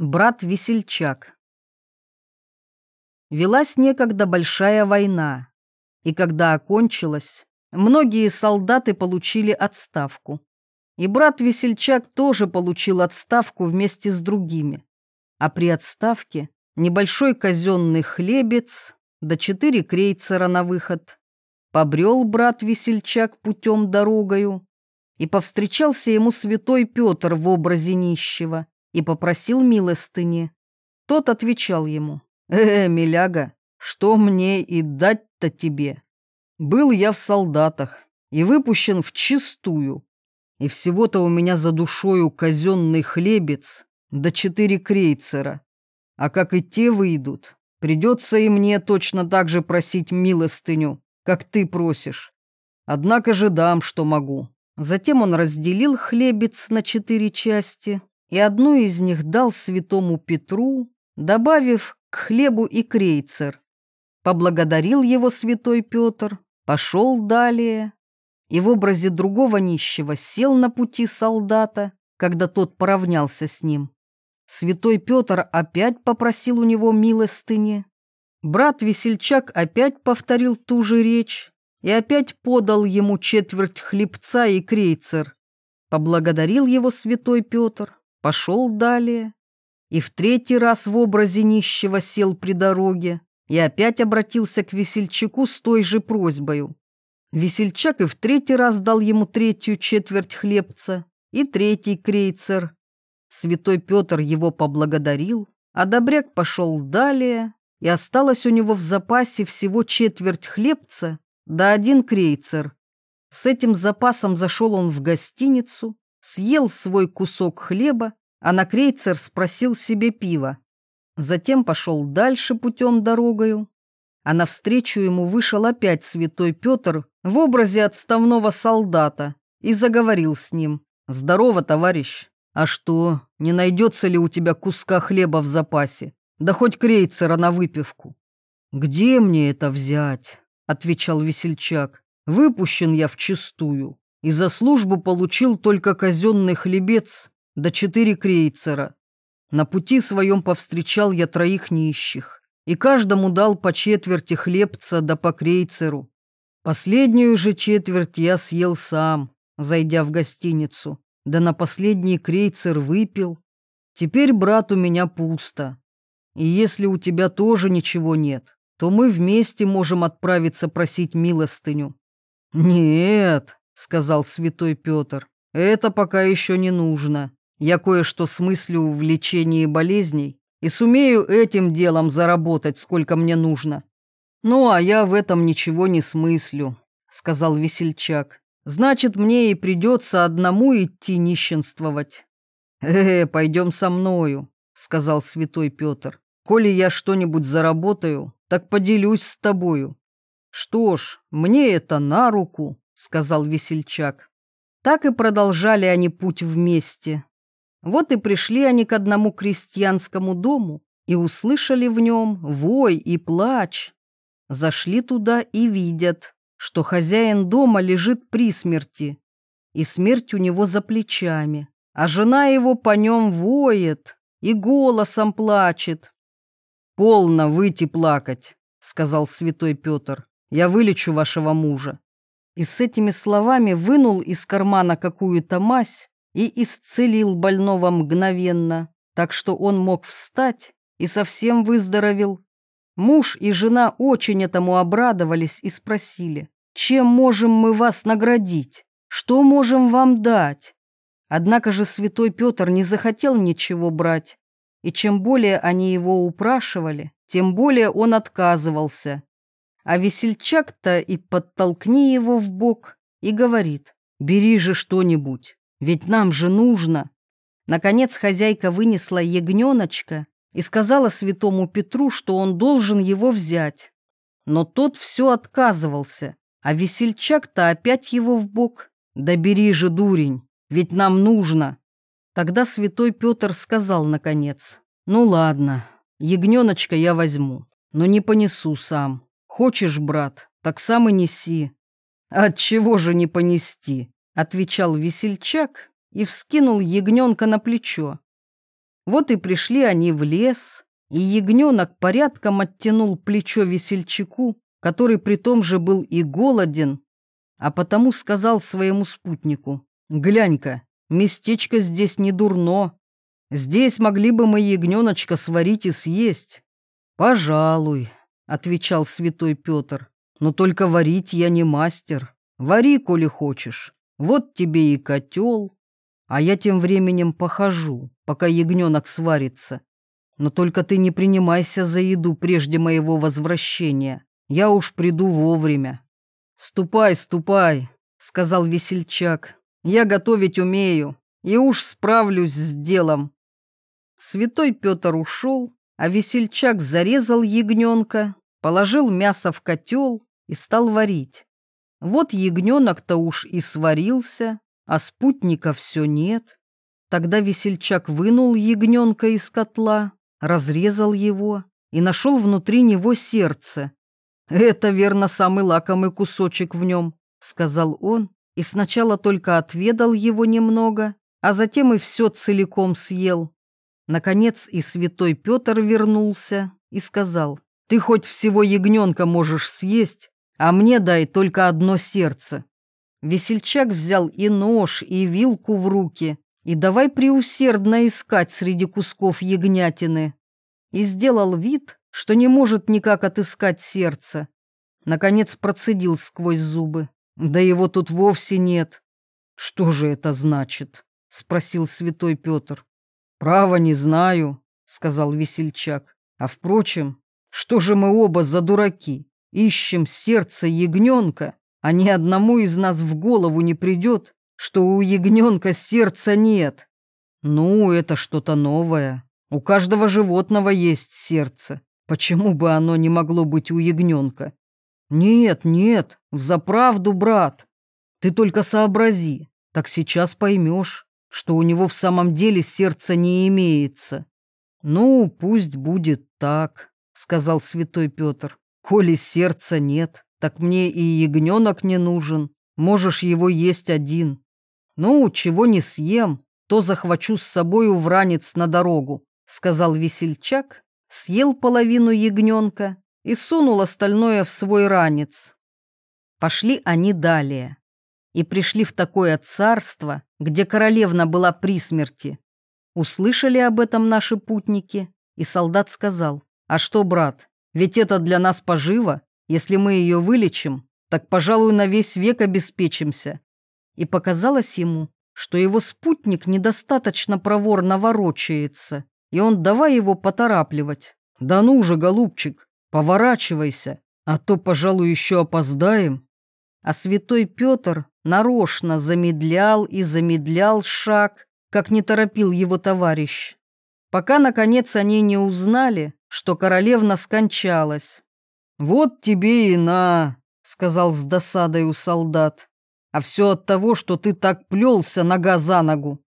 Брат-весельчак. Велась некогда большая война, и когда окончилась, многие солдаты получили отставку. И брат-весельчак тоже получил отставку вместе с другими. А при отставке небольшой казенный хлебец да четыре крейцера на выход. Побрел брат-весельчак путем дорогою, и повстречался ему святой Петр в образе нищего и попросил милостыни. Тот отвечал ему, «Э, миляга, что мне и дать-то тебе? Был я в солдатах и выпущен в чистую, и всего-то у меня за душою казенный хлебец да четыре крейцера. А как и те выйдут, придется и мне точно так же просить милостыню, как ты просишь. Однако же дам, что могу». Затем он разделил хлебец на четыре части и одну из них дал святому Петру, добавив к хлебу и крейцер. Поблагодарил его святой Петр, пошел далее, и в образе другого нищего сел на пути солдата, когда тот поравнялся с ним. Святой Петр опять попросил у него милостыни. Брат-весельчак опять повторил ту же речь и опять подал ему четверть хлебца и крейцер. Поблагодарил его святой Петр, пошел далее и в третий раз в образе нищего сел при дороге и опять обратился к весельчаку с той же просьбою. Весельчак и в третий раз дал ему третью четверть хлебца и третий крейцер. Святой Петр его поблагодарил, а добряк пошел далее, и осталось у него в запасе всего четверть хлебца да один крейцер. С этим запасом зашел он в гостиницу, съел свой кусок хлеба, а на крейцер спросил себе пива. Затем пошел дальше путем дорогою, а навстречу ему вышел опять святой Петр в образе отставного солдата и заговорил с ним. «Здорово, товарищ! А что, не найдется ли у тебя куска хлеба в запасе? Да хоть крейцера на выпивку?» «Где мне это взять?» — отвечал весельчак. «Выпущен я вчистую и за службу получил только казенный хлебец да четыре крейцера. На пути своем повстречал я троих нищих, и каждому дал по четверти хлебца да по крейцеру. Последнюю же четверть я съел сам, зайдя в гостиницу, да на последний крейцер выпил. Теперь, брат, у меня пусто. И если у тебя тоже ничего нет, то мы вместе можем отправиться просить милостыню. Нет, сказал святой Петр. Это пока еще не нужно. Я кое-что смыслю в лечении болезней и сумею этим делом заработать, сколько мне нужно. Ну, а я в этом ничего не смыслю, сказал весельчак. Значит, мне и придется одному идти нищенствовать. Э, -э пойдем со мною, сказал святой Петр. Коли я что-нибудь заработаю, так поделюсь с тобою. Что ж, мне это на руку сказал весельчак. Так и продолжали они путь вместе. Вот и пришли они к одному крестьянскому дому и услышали в нем вой и плач. Зашли туда и видят, что хозяин дома лежит при смерти, и смерть у него за плечами, а жена его по нем воет и голосом плачет. «Полно выйти плакать», — сказал святой Петр, — «я вылечу вашего мужа» и с этими словами вынул из кармана какую-то мазь и исцелил больного мгновенно, так что он мог встать и совсем выздоровел. Муж и жена очень этому обрадовались и спросили, чем можем мы вас наградить, что можем вам дать. Однако же святой Петр не захотел ничего брать, и чем более они его упрашивали, тем более он отказывался а весельчак-то и подтолкни его в бок и говорит, бери же что-нибудь, ведь нам же нужно. Наконец хозяйка вынесла ягненочка и сказала святому Петру, что он должен его взять. Но тот все отказывался, а весельчак-то опять его в бок. Да бери же, дурень, ведь нам нужно. Тогда святой Петр сказал наконец, ну ладно, ягненочка я возьму, но не понесу сам. Хочешь, брат, так сам и неси. От чего же не понести? отвечал весельчак и вскинул ягненка на плечо. Вот и пришли они в лес, и ягненок порядком оттянул плечо весельчаку, который при том же был и голоден, а потому сказал своему спутнику, «Глянь-ка, местечко здесь не дурно. Здесь могли бы мы ягненочка сварить и съесть». «Пожалуй», — отвечал святой Петр, «но только варить я не мастер. Вари, коли хочешь. Вот тебе и котел. А я тем временем похожу, пока ягненок сварится. Но только ты не принимайся за еду прежде моего возвращения. Я уж приду вовремя. Ступай, ступай, сказал весельчак. Я готовить умею и уж справлюсь с делом. Святой Петр ушел, а весельчак зарезал ягненка, положил мясо в котел и стал варить. Вот ягненок-то уж и сварился, а спутника все нет. Тогда весельчак вынул ягненка из котла, разрезал его и нашел внутри него сердце. «Это, верно, самый лакомый кусочек в нем», — сказал он, и сначала только отведал его немного, а затем и все целиком съел. Наконец и святой Петр вернулся и сказал, «Ты хоть всего ягненка можешь съесть, а мне дай только одно сердце». Весельчак взял и нож, и вилку в руки, и давай преусердно искать среди кусков ягнятины. И сделал вид, что не может никак отыскать сердце. Наконец процедил сквозь зубы. Да его тут вовсе нет. Что же это значит? Спросил святой Петр. Право не знаю, сказал весельчак. А впрочем, что же мы оба за дураки? Ищем сердце ягненка, а ни одному из нас в голову не придет, что у ягненка сердца нет. Ну, это что-то новое. У каждого животного есть сердце. Почему бы оно не могло быть у ягненка? Нет, нет, взаправду, брат. Ты только сообрази, так сейчас поймешь, что у него в самом деле сердца не имеется. Ну, пусть будет так, сказал святой Петр. Коли сердца нет, так мне и ягненок не нужен. Можешь его есть один. Ну, чего не съем, то захвачу с собою в ранец на дорогу, сказал весельчак, съел половину ягненка и сунул остальное в свой ранец. Пошли они далее и пришли в такое царство, где королевна была при смерти. Услышали об этом наши путники, и солдат сказал, «А что, брат, ведь это для нас поживо, если мы ее вылечим, так, пожалуй, на весь век обеспечимся. И показалось ему, что его спутник недостаточно проворно ворочается, и он давай его поторапливать. «Да ну же, голубчик, поворачивайся, а то, пожалуй, еще опоздаем». А святой Петр нарочно замедлял и замедлял шаг, как не торопил его товарищ. Пока, наконец, они не узнали, что королевна скончалась. «Вот тебе и на», — сказал с досадой у солдат. «А все от того, что ты так плелся нога за ногу».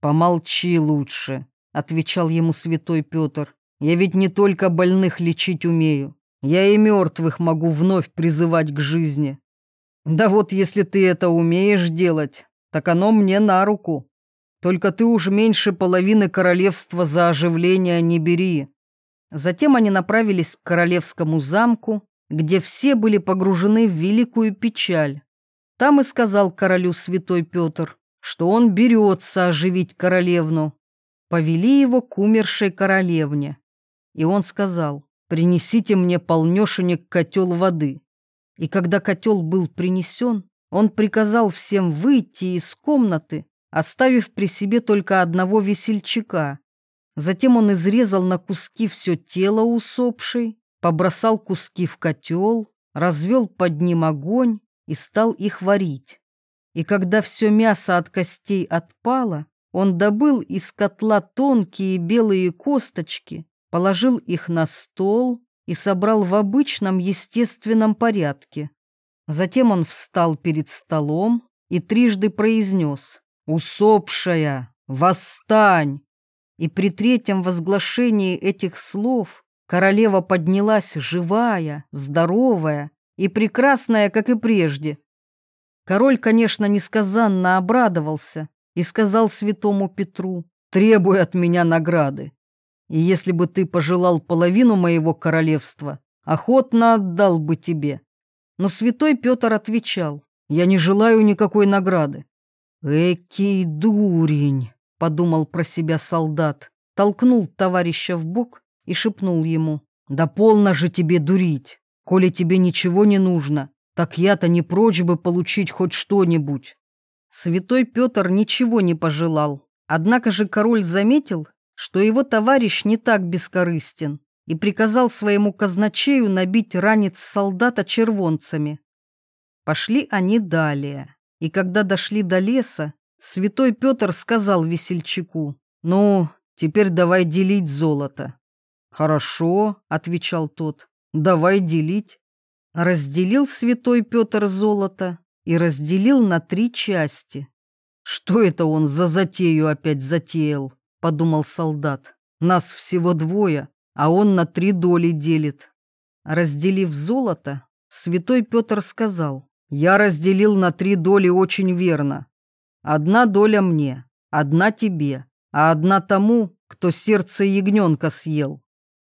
«Помолчи лучше», — отвечал ему святой Петр. «Я ведь не только больных лечить умею. Я и мертвых могу вновь призывать к жизни. Да вот если ты это умеешь делать, так оно мне на руку. Только ты уж меньше половины королевства за оживление не бери. Затем они направились к королевскому замку, где все были погружены в великую печаль. Там и сказал королю святой Петр, что он берется оживить королевну. Повели его к умершей королевне. И он сказал, принесите мне полнешенек котел воды. И когда котел был принесен, он приказал всем выйти из комнаты, оставив при себе только одного весельчака, Затем он изрезал на куски все тело усопшей, побросал куски в котел, развел под ним огонь и стал их варить. И когда все мясо от костей отпало, он добыл из котла тонкие белые косточки, положил их на стол и собрал в обычном естественном порядке. Затем он встал перед столом и трижды произнес «Усопшая, восстань!» И при третьем возглашении этих слов королева поднялась живая, здоровая и прекрасная, как и прежде. Король, конечно, несказанно обрадовался и сказал святому Петру, требуй от меня награды. И если бы ты пожелал половину моего королевства, охотно отдал бы тебе. Но святой Петр отвечал, я не желаю никакой награды. «Экий дурень», — подумал про себя солдат, толкнул товарища в бок и шепнул ему, «Да полно же тебе дурить, коли тебе ничего не нужно, так я-то не прочь бы получить хоть что-нибудь». Святой Петр ничего не пожелал, однако же король заметил, что его товарищ не так бескорыстен и приказал своему казначею набить ранец солдата червонцами. Пошли они далее. И когда дошли до леса, святой Петр сказал весельчаку, «Ну, теперь давай делить золото». «Хорошо», — отвечал тот, — «давай делить». Разделил святой Петр золото и разделил на три части. «Что это он за затею опять затеял?» — подумал солдат. «Нас всего двое, а он на три доли делит». Разделив золото, святой Петр сказал, я разделил на три доли очень верно. Одна доля мне, одна тебе, а одна тому, кто сердце ягненка съел.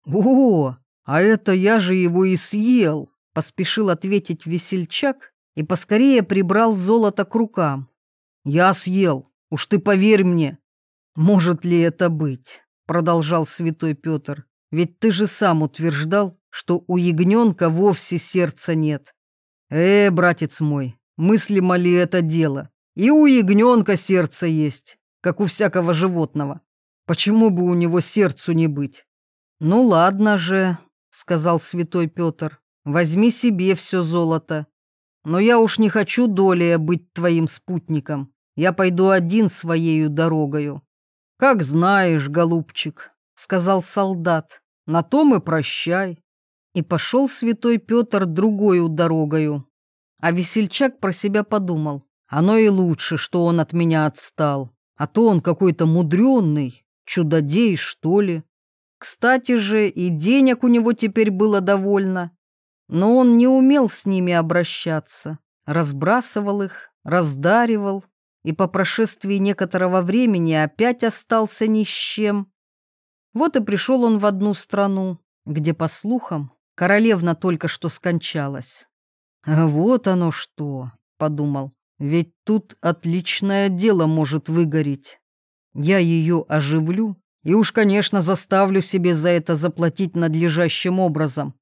О, а это я же его и съел, поспешил ответить весельчак и поскорее прибрал золото к рукам. Я съел, уж ты поверь мне. Может ли это быть? Продолжал святой Петр. Ведь ты же сам утверждал, что у ягненка вовсе сердца нет. «Э, братец мой, мыслимо ли это дело? И у ягненка сердце есть, как у всякого животного. Почему бы у него сердцу не быть?» «Ну ладно же», — сказал святой Петр, — «возьми себе все золото. Но я уж не хочу долей быть твоим спутником. Я пойду один своею дорогою». «Как знаешь, голубчик», — сказал солдат, — «на том и прощай». И пошел святой Петр другою дорогою. А весельчак про себя подумал. Оно и лучше, что он от меня отстал. А то он какой-то мудренный, чудодей, что ли. Кстати же, и денег у него теперь было довольно. Но он не умел с ними обращаться. Разбрасывал их, раздаривал, и по прошествии некоторого времени опять остался ни с чем. Вот и пришел он в одну страну, где, по слухам, Королевна только что скончалась. «А вот оно что», — подумал, — «ведь тут отличное дело может выгореть. Я ее оживлю и уж, конечно, заставлю себе за это заплатить надлежащим образом».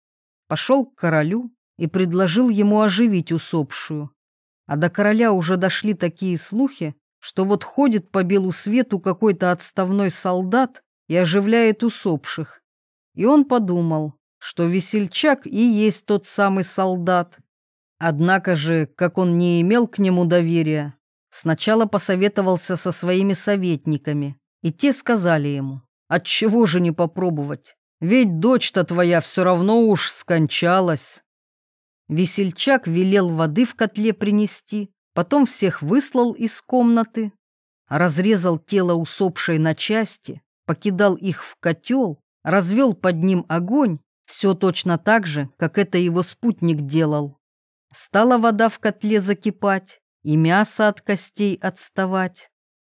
Пошел к королю и предложил ему оживить усопшую. А до короля уже дошли такие слухи, что вот ходит по белу свету какой-то отставной солдат и оживляет усопших. И он подумал, что весельчак и есть тот самый солдат. Однако же, как он не имел к нему доверия, сначала посоветовался со своими советниками, и те сказали ему, «Отчего же не попробовать? Ведь дочь-то твоя все равно уж скончалась». Весельчак велел воды в котле принести, потом всех выслал из комнаты, разрезал тело усопшей на части, покидал их в котел, развел под ним огонь все точно так же, как это его спутник делал. Стала вода в котле закипать, и мясо от костей отставать.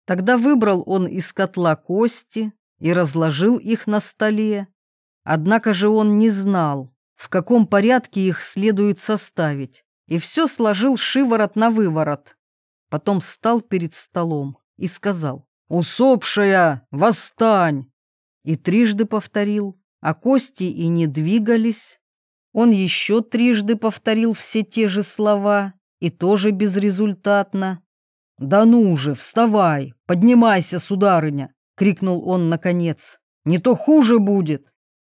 Тогда выбрал он из котла кости и разложил их на столе. Однако же он не знал, в каком порядке их следует составить, и все сложил шиворот на выворот. Потом встал перед столом и сказал «Усопшая, восстань!» И трижды повторил а кости и не двигались. Он еще трижды повторил все те же слова, и тоже безрезультатно. «Да ну же, вставай, поднимайся, сударыня!» — крикнул он наконец. «Не то хуже будет!»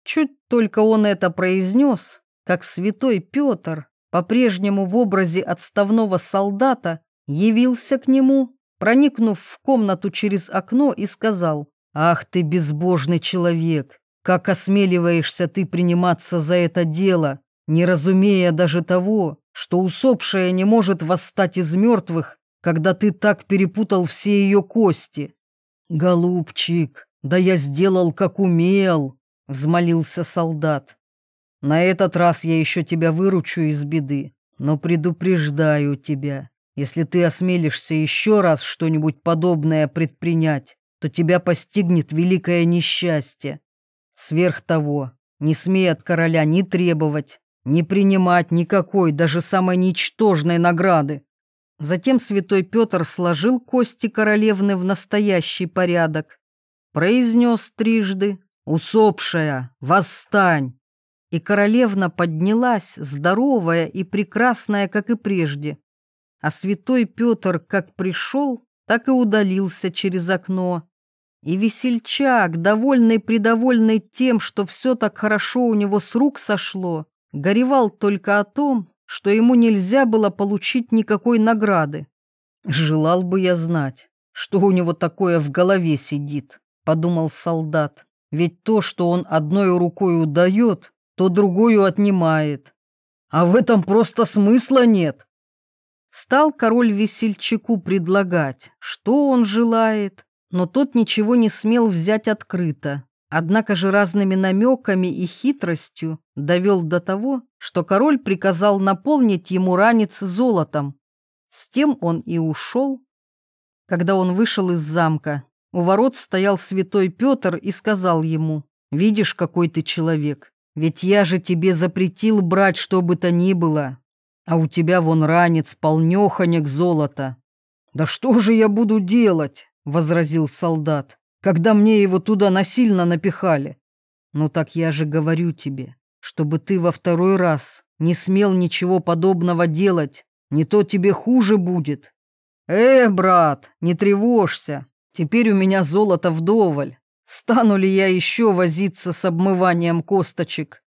Чуть только он это произнес, как святой Петр, по-прежнему в образе отставного солдата, явился к нему, проникнув в комнату через окно и сказал, «Ах ты безбожный человек! Как осмеливаешься ты приниматься за это дело, не разумея даже того, что усопшая не может восстать из мертвых, когда ты так перепутал все ее кости? Голубчик, да я сделал, как умел, взмолился солдат. На этот раз я еще тебя выручу из беды, но предупреждаю тебя, если ты осмелишься еще раз что-нибудь подобное предпринять, то тебя постигнет великое несчастье. Сверх того, не смей от короля ни требовать, ни принимать никакой, даже самой ничтожной награды. Затем святой Петр сложил кости королевны в настоящий порядок, произнес трижды «Усопшая, восстань!» И королевна поднялась, здоровая и прекрасная, как и прежде. А святой Петр как пришел, так и удалился через окно. И весельчак, довольный-предовольный тем, что все так хорошо у него с рук сошло, горевал только о том, что ему нельзя было получить никакой награды. «Желал бы я знать, что у него такое в голове сидит», — подумал солдат. «Ведь то, что он одной рукой удает, то другую отнимает. А в этом просто смысла нет». Стал король весельчаку предлагать, что он желает, но тот ничего не смел взять открыто. Однако же разными намеками и хитростью довел до того, что король приказал наполнить ему ранец золотом. С тем он и ушел. Когда он вышел из замка, у ворот стоял святой Петр и сказал ему, «Видишь, какой ты человек, ведь я же тебе запретил брать что бы то ни было, а у тебя вон ранец полнёхонек золота». «Да что же я буду делать?» — возразил солдат, «когда мне его туда насильно напихали». «Ну так я же говорю тебе, чтобы ты во второй раз не смел ничего подобного делать, не то тебе хуже будет». «Э, брат, не тревожься, теперь у меня золото вдоволь. Стану ли я еще возиться с обмыванием косточек?»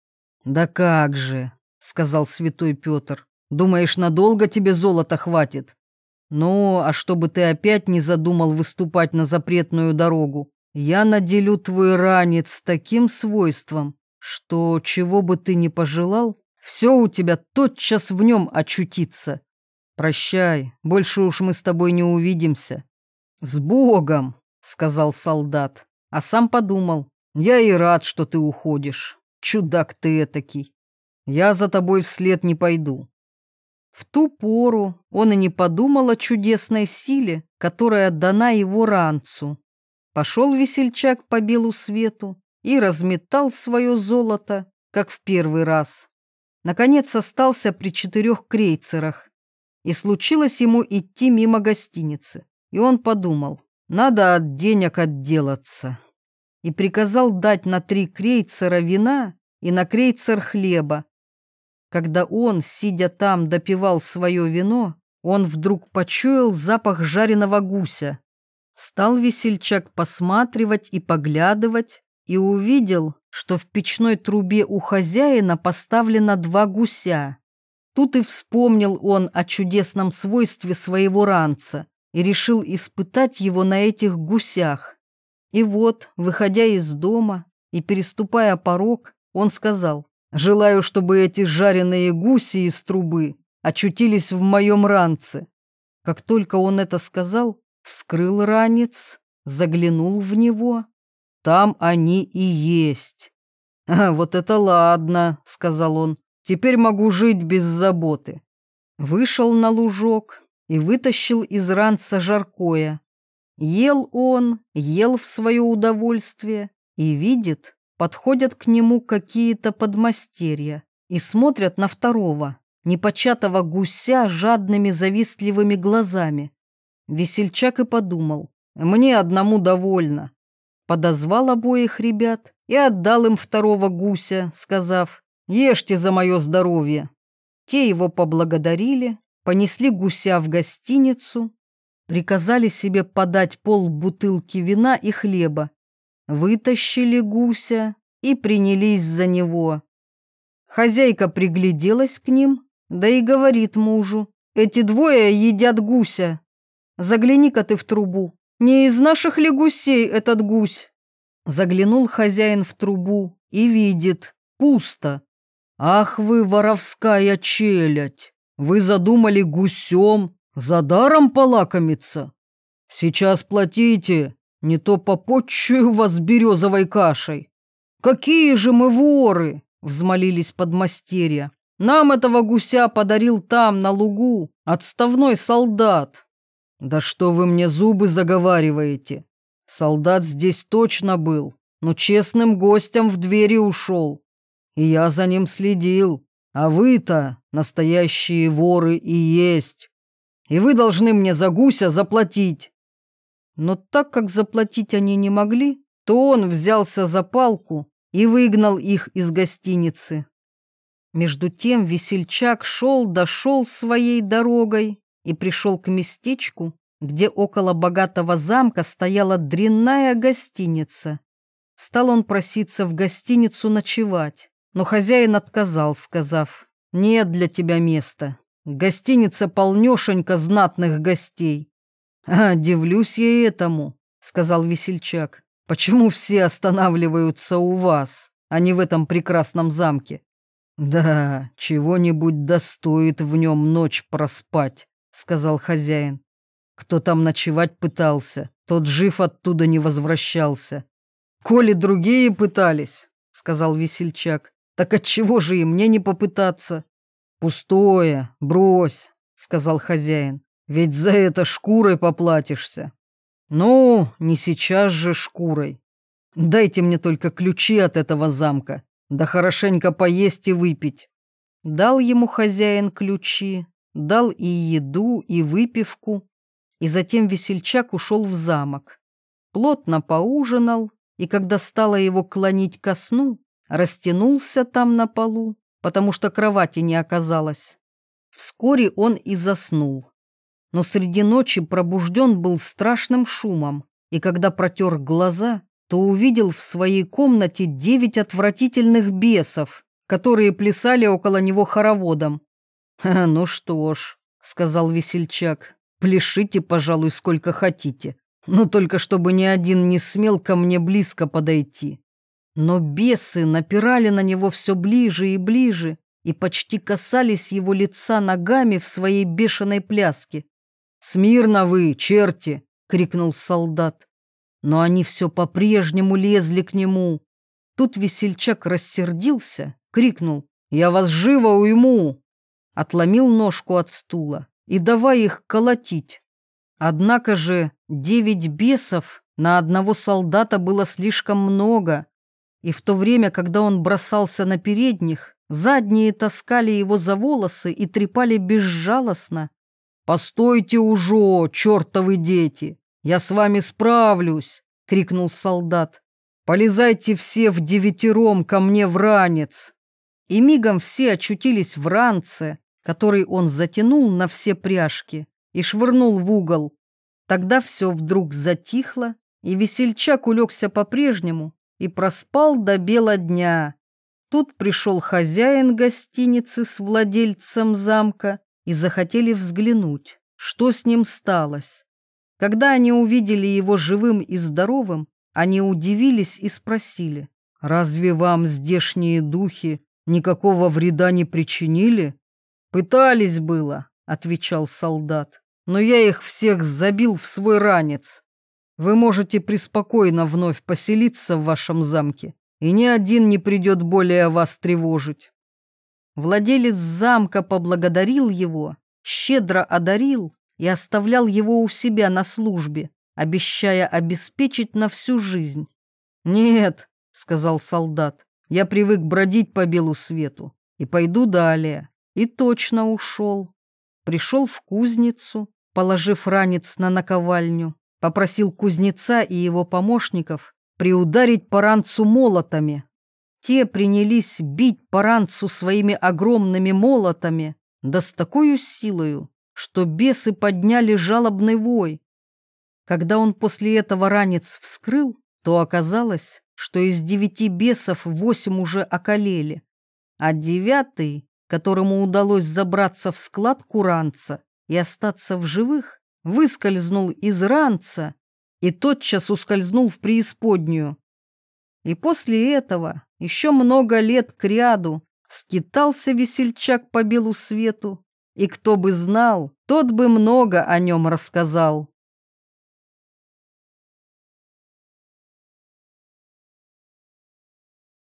«Да как же», — сказал святой Петр, — «думаешь, надолго тебе золота хватит?» Ну, а чтобы ты опять не задумал выступать на запретную дорогу, я наделю твой ранец таким свойством, что чего бы ты ни пожелал, все у тебя тотчас в нем очутится. Прощай, больше уж мы с тобой не увидимся. С Богом, сказал солдат, а сам подумал, я и рад, что ты уходишь. Чудак ты этакий. Я за тобой вслед не пойду. В ту пору он и не подумал о чудесной силе, которая дана его ранцу. Пошел весельчак по белу свету и разметал свое золото, как в первый раз. Наконец остался при четырех крейцерах. И случилось ему идти мимо гостиницы. И он подумал, надо от денег отделаться. И приказал дать на три крейцера вина и на крейцер хлеба, когда он, сидя там, допивал свое вино, он вдруг почуял запах жареного гуся. Стал весельчак посматривать и поглядывать, и увидел, что в печной трубе у хозяина поставлено два гуся. Тут и вспомнил он о чудесном свойстве своего ранца и решил испытать его на этих гусях. И вот, выходя из дома и переступая порог, он сказал, Желаю, чтобы эти жареные гуси из трубы очутились в моем ранце. Как только он это сказал, вскрыл ранец, заглянул в него. Там они и есть. «А, вот это ладно», — сказал он, — «теперь могу жить без заботы». Вышел на лужок и вытащил из ранца жаркое. Ел он, ел в свое удовольствие и видит, Подходят к нему какие-то подмастерья и смотрят на второго, непочатого гуся жадными завистливыми глазами. Весельчак и подумал, мне одному довольно. Подозвал обоих ребят и отдал им второго гуся, сказав, ешьте за мое здоровье. Те его поблагодарили, понесли гуся в гостиницу, приказали себе подать пол бутылки вина и хлеба вытащили гуся и принялись за него. Хозяйка пригляделась к ним, да и говорит мужу, «Эти двое едят гуся. Загляни-ка ты в трубу, не из наших ли гусей этот гусь?» Заглянул хозяин в трубу и видит, пусто. «Ах вы, воровская челядь! Вы задумали гусем за даром полакомиться? Сейчас платите, не то попотчую вас березовой кашей. Какие же мы воры! Взмолились подмастерья. Нам этого гуся подарил там, на лугу, отставной солдат. Да что вы мне зубы заговариваете? Солдат здесь точно был, но честным гостем в двери ушел. И я за ним следил. А вы-то настоящие воры и есть. И вы должны мне за гуся заплатить. Но так как заплатить они не могли, то он взялся за палку и выгнал их из гостиницы. Между тем весельчак шел, дошел своей дорогой и пришел к местечку, где около богатого замка стояла дрянная гостиница. Стал он проситься в гостиницу ночевать, но хозяин отказал, сказав, «Нет для тебя места. Гостиница полнешенька знатных гостей». «А, дивлюсь я этому», — сказал весельчак. «Почему все останавливаются у вас, а не в этом прекрасном замке?» «Да, чего-нибудь достоит в нем ночь проспать», — сказал хозяин. «Кто там ночевать пытался, тот жив оттуда не возвращался». «Коли другие пытались», — сказал весельчак, — «так отчего же и мне не попытаться?» «Пустое, брось», — сказал хозяин, — «ведь за это шкурой поплатишься». «Ну, не сейчас же шкурой. Дайте мне только ключи от этого замка, да хорошенько поесть и выпить. Дал ему хозяин ключи, дал и еду, и выпивку, и затем весельчак ушел в замок. Плотно поужинал, и когда стало его клонить ко сну, растянулся там на полу, потому что кровати не оказалось. Вскоре он и заснул. Но среди ночи пробужден был страшным шумом, и когда протер глаза, то увидел в своей комнате девять отвратительных бесов, которые плясали около него хороводом. «Ну что ж», — сказал весельчак, — «пляшите, пожалуй, сколько хотите, но только чтобы ни один не смел ко мне близко подойти». Но бесы напирали на него все ближе и ближе и почти касались его лица ногами в своей бешеной пляске. «Смирно вы, черти!» — крикнул солдат но они все по-прежнему лезли к нему. Тут весельчак рассердился, крикнул «Я вас живо уйму!» Отломил ножку от стула и давай их колотить. Однако же девять бесов на одного солдата было слишком много, и в то время, когда он бросался на передних, задние таскали его за волосы и трепали безжалостно. «Постойте уже, чертовы дети! «Я с вами справлюсь!» — крикнул солдат. «Полезайте все в девятером ко мне в ранец!» И мигом все очутились в ранце, который он затянул на все пряжки и швырнул в угол. Тогда все вдруг затихло, и весельчак улегся по-прежнему и проспал до бела дня. Тут пришел хозяин гостиницы с владельцем замка и захотели взглянуть, что с ним сталось. Когда они увидели его живым и здоровым, они удивились и спросили, «Разве вам здешние духи никакого вреда не причинили?» «Пытались было», — отвечал солдат, «но я их всех забил в свой ранец. Вы можете преспокойно вновь поселиться в вашем замке, и ни один не придет более вас тревожить». Владелец замка поблагодарил его, щедро одарил и оставлял его у себя на службе, обещая обеспечить на всю жизнь. «Нет», — сказал солдат, — «я привык бродить по белу свету и пойду далее». И точно ушел. Пришел в кузницу, положив ранец на наковальню, попросил кузнеца и его помощников приударить по ранцу молотами. Те принялись бить по ранцу своими огромными молотами, да с такой силою, что бесы подняли жалобный вой. Когда он после этого ранец вскрыл, то оказалось, что из девяти бесов восемь уже околели, а девятый, которому удалось забраться в складку ранца и остаться в живых, выскользнул из ранца и тотчас ускользнул в преисподнюю. И после этого еще много лет кряду скитался весельчак по белу свету, и кто бы знал, тот бы много о нем рассказал.